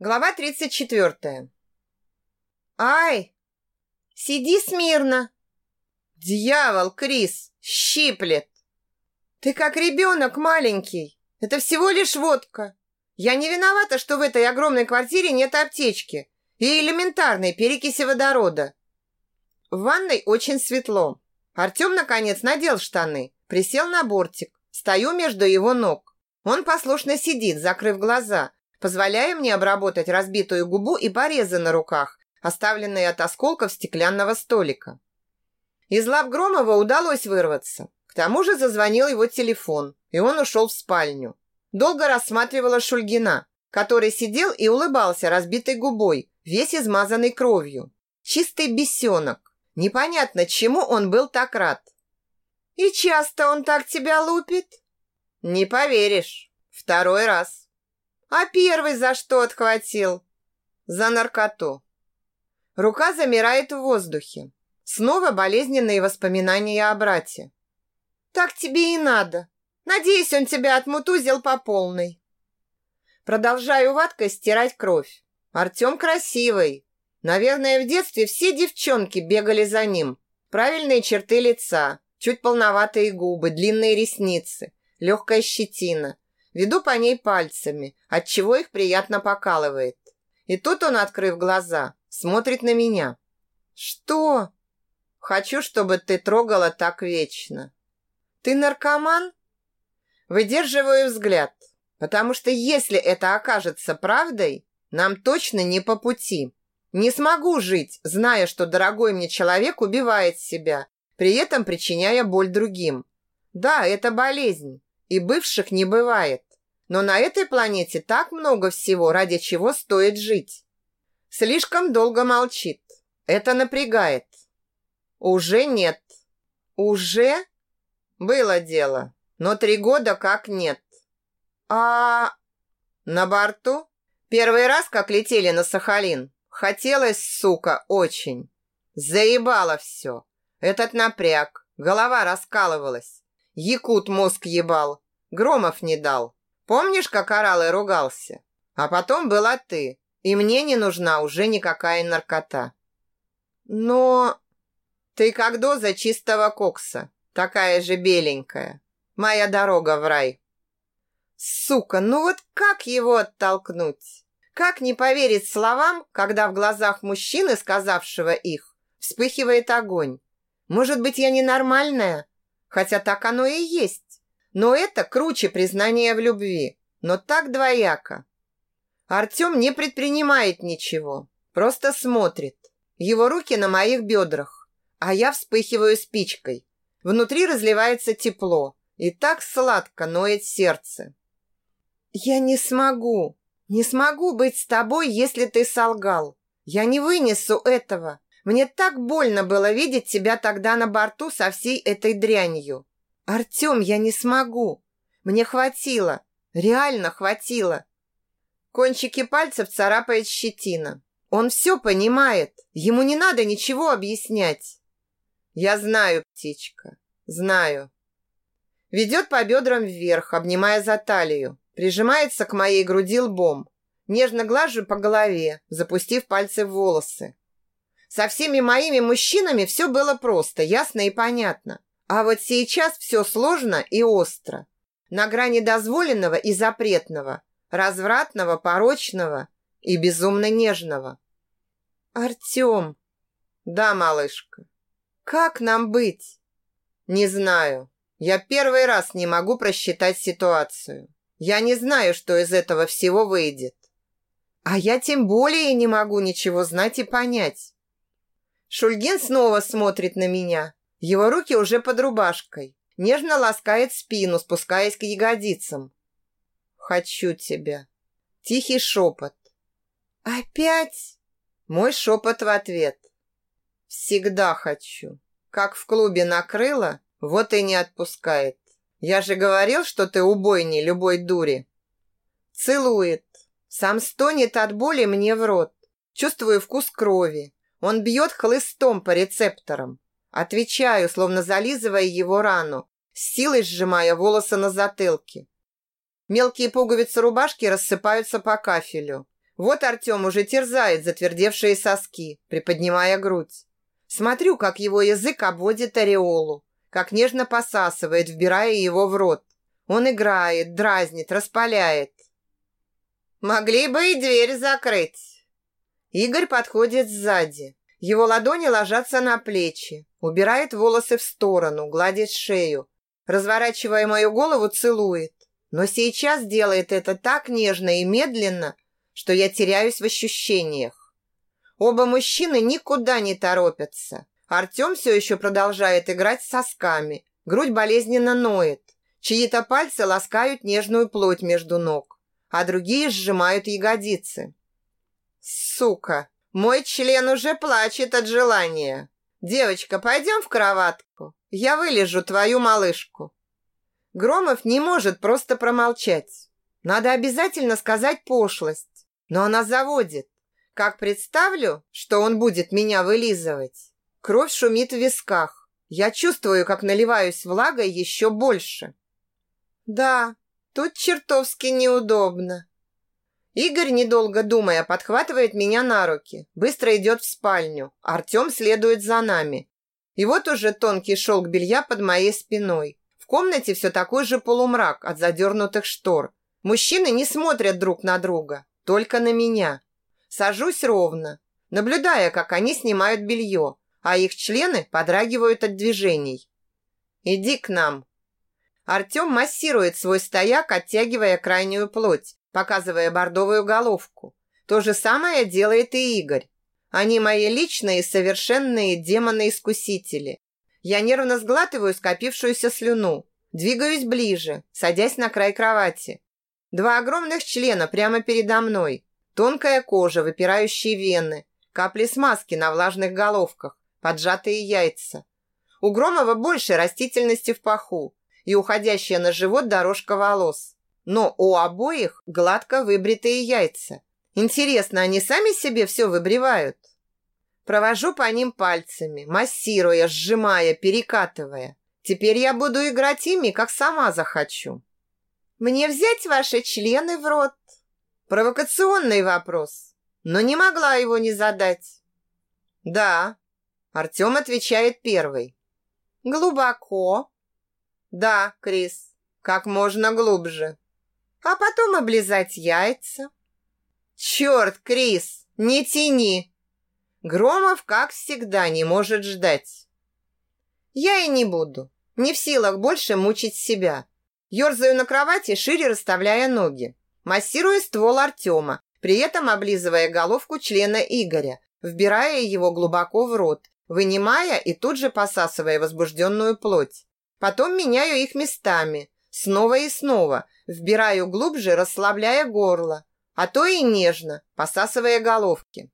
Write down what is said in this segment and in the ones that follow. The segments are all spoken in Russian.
Глава 34. Ай! Сиди смирно. Дьявол, Крис, щиплет. Ты как ребенок маленький. Это всего лишь водка. Я не виновата, что в этой огромной квартире нет аптечки и элементарной перекиси водорода. В ванной очень светло. Артем, наконец, надел штаны, присел на бортик. Стою между его ног. Он послушно сидит, закрыв глаза, позволяя мне обработать разбитую губу и порезы на руках, оставленные от осколков стеклянного столика. Из лап Громова удалось вырваться. К тому же зазвонил его телефон, и он ушел в спальню. Долго рассматривала Шульгина, который сидел и улыбался разбитой губой, весь измазанный кровью. Чистый бесенок. Непонятно, чему он был так рад. «И часто он так тебя лупит?» «Не поверишь. Второй раз». А первый за что отхватил? За наркоту. Рука замирает в воздухе. Снова болезненные воспоминания о брате. Так тебе и надо. Надеюсь, он тебя отмутузил по полной. Продолжаю ваткой стирать кровь. Артем красивый. Наверное, в детстве все девчонки бегали за ним. Правильные черты лица, чуть полноватые губы, длинные ресницы, легкая щетина – Веду по ней пальцами, отчего их приятно покалывает. И тут он, открыв глаза, смотрит на меня. «Что?» «Хочу, чтобы ты трогала так вечно». «Ты наркоман?» Выдерживаю взгляд, потому что если это окажется правдой, нам точно не по пути. Не смогу жить, зная, что дорогой мне человек убивает себя, при этом причиняя боль другим. Да, это болезнь, и бывших не бывает. Но на этой планете так много всего, ради чего стоит жить. Слишком долго молчит. Это напрягает. Уже нет. Уже? Было дело. Но три года как нет. А на борту? Первый раз, как летели на Сахалин, хотелось, сука, очень. Заебало все. Этот напряг. Голова раскалывалась. Якут мозг ебал. Громов не дал. Помнишь, как орал и ругался? А потом была ты, и мне не нужна уже никакая наркота. Но ты как доза чистого кокса, такая же беленькая. Моя дорога в рай. Сука, ну вот как его оттолкнуть? Как не поверить словам, когда в глазах мужчины, сказавшего их, вспыхивает огонь? Может быть, я ненормальная? Хотя так оно и есть. Но это круче признания в любви, но так двояко. Артем не предпринимает ничего, просто смотрит. Его руки на моих бедрах, а я вспыхиваю спичкой. Внутри разливается тепло, и так сладко ноет сердце. Я не смогу, не смогу быть с тобой, если ты солгал. Я не вынесу этого. Мне так больно было видеть тебя тогда на борту со всей этой дрянью. «Артем, я не смогу! Мне хватило! Реально хватило!» Кончики пальцев царапает щетина. Он все понимает. Ему не надо ничего объяснять. Я знаю, птичка, знаю. Ведет по бедрам вверх, обнимая за талию. Прижимается к моей груди лбом. Нежно глажу по голове, запустив пальцы в волосы. Со всеми моими мужчинами все было просто, ясно и понятно. А вот сейчас все сложно и остро. На грани дозволенного и запретного, развратного, порочного и безумно нежного. Артем. Да, малышка. Как нам быть? Не знаю. Я первый раз не могу просчитать ситуацию. Я не знаю, что из этого всего выйдет. А я тем более не могу ничего знать и понять. Шульгин снова смотрит на меня, его руки уже под рубашкой. Нежно ласкает спину, спускаясь к ягодицам. «Хочу тебя». Тихий шепот. «Опять?» Мой шепот в ответ. «Всегда хочу. Как в клубе накрыло, вот и не отпускает. Я же говорил, что ты убойней любой дури». Целует. Сам стонет от боли мне в рот. Чувствую вкус крови. Он бьет хлыстом по рецепторам. Отвечаю, словно зализывая его рану, с силой сжимая волосы на затылке. Мелкие пуговицы рубашки рассыпаются по кафелю. Вот Артем уже терзает затвердевшие соски, приподнимая грудь. Смотрю, как его язык обводит ореолу, как нежно посасывает, вбирая его в рот. Он играет, дразнит, распаляет. «Могли бы и дверь закрыть». Игорь подходит сзади. Его ладони ложатся на плечи, убирает волосы в сторону, гладит шею. Разворачивая мою голову, целует. Но сейчас делает это так нежно и медленно, что я теряюсь в ощущениях. Оба мужчины никуда не торопятся. Артем все еще продолжает играть с сосками. Грудь болезненно ноет. Чьи-то пальцы ласкают нежную плоть между ног, а другие сжимают ягодицы. Сука, мой член уже плачет от желания. Девочка, пойдем в кроватку. Я вылежу твою малышку. Громов не может просто промолчать. Надо обязательно сказать пошлость. Но она заводит. Как представлю, что он будет меня вылизывать. Кровь шумит в висках. Я чувствую, как наливаюсь влагой еще больше. Да, тут чертовски неудобно. Игорь, недолго думая, подхватывает меня на руки, быстро идет в спальню. Артем следует за нами. И вот уже тонкий шелк белья под моей спиной. В комнате все такой же полумрак от задернутых штор. Мужчины не смотрят друг на друга, только на меня. Сажусь ровно, наблюдая, как они снимают белье, а их члены подрагивают от движений. «Иди к нам». Артем массирует свой стояк, оттягивая крайнюю плоть, показывая бордовую головку. То же самое делает и Игорь. Они мои личные совершенные демоны-искусители. Я нервно сглатываю скопившуюся слюну, двигаюсь ближе, садясь на край кровати. Два огромных члена прямо передо мной. Тонкая кожа, выпирающие вены, капли смазки на влажных головках, поджатые яйца. У Громова больше растительности в паху и уходящая на живот дорожка волос. Но у обоих гладко выбритые яйца. Интересно, они сами себе все выбривают? Провожу по ним пальцами, массируя, сжимая, перекатывая. Теперь я буду играть ими, как сама захочу. Мне взять ваши члены в рот? Провокационный вопрос, но не могла его не задать. Да, Артем отвечает первый. Глубоко. Да, Крис, как можно глубже. А потом облизать яйца. Черт, Крис, не тяни. Громов, как всегда, не может ждать. Я и не буду. Не в силах больше мучить себя. Ёрзаю на кровати, шире расставляя ноги массируя ствол Артема, при этом облизывая головку члена Игоря, вбирая его глубоко в рот, вынимая и тут же посасывая возбужденную плоть. Потом меняю их местами, снова и снова, вбираю глубже, расслабляя горло, а то и нежно, посасывая головки.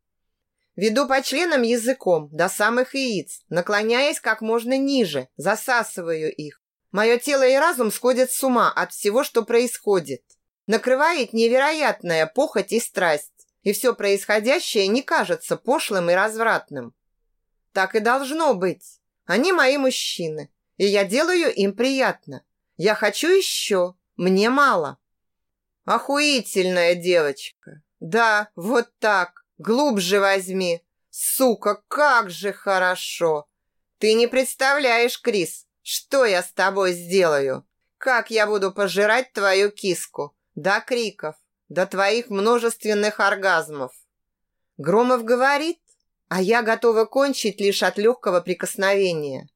Веду по членам языком до самых яиц, наклоняясь как можно ниже, засасываю их. Мое тело и разум сходят с ума от всего, что происходит. Накрывает невероятная похоть и страсть, и все происходящее не кажется пошлым и развратным. Так и должно быть. Они мои мужчины, и я делаю им приятно. Я хочу еще, мне мало. Охуительная девочка. Да, вот так, глубже возьми. Сука, как же хорошо. Ты не представляешь, Крис, что я с тобой сделаю. Как я буду пожирать твою киску до криков, до твоих множественных оргазмов. Громов говорит, а я готова кончить лишь от легкого прикосновения.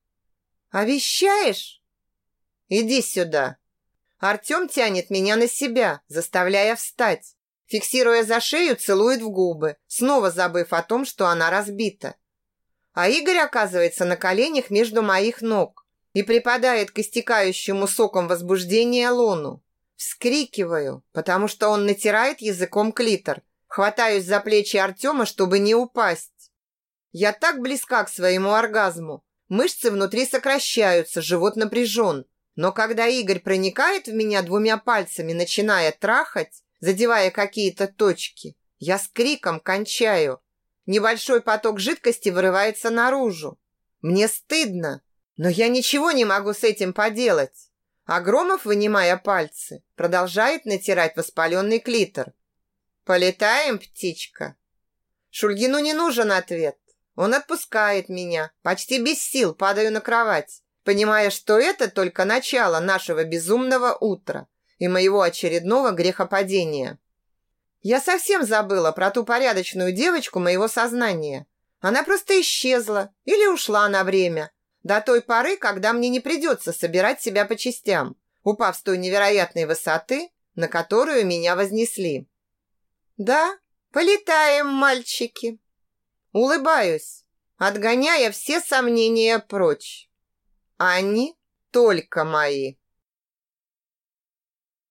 «Обещаешь?» «Иди сюда». Артем тянет меня на себя, заставляя встать. Фиксируя за шею, целует в губы, снова забыв о том, что она разбита. А Игорь оказывается на коленях между моих ног и припадает к истекающему соком возбуждения лону. Вскрикиваю, потому что он натирает языком клитор. Хватаюсь за плечи Артема, чтобы не упасть. Я так близка к своему оргазму. Мышцы внутри сокращаются, живот напряжен. Но когда Игорь проникает в меня двумя пальцами, начиная трахать, задевая какие-то точки, я с криком кончаю. Небольшой поток жидкости вырывается наружу. Мне стыдно, но я ничего не могу с этим поделать. Агромов, вынимая пальцы, продолжает натирать воспаленный клитор. Полетаем, птичка? Шульгину не нужен ответ. Он отпускает меня, почти без сил падаю на кровать, понимая, что это только начало нашего безумного утра и моего очередного грехопадения. Я совсем забыла про ту порядочную девочку моего сознания. Она просто исчезла или ушла на время, до той поры, когда мне не придется собирать себя по частям, упав с той невероятной высоты, на которую меня вознесли. Да, полетаем, мальчики. Улыбаюсь, отгоняя все сомнения прочь. Они только мои.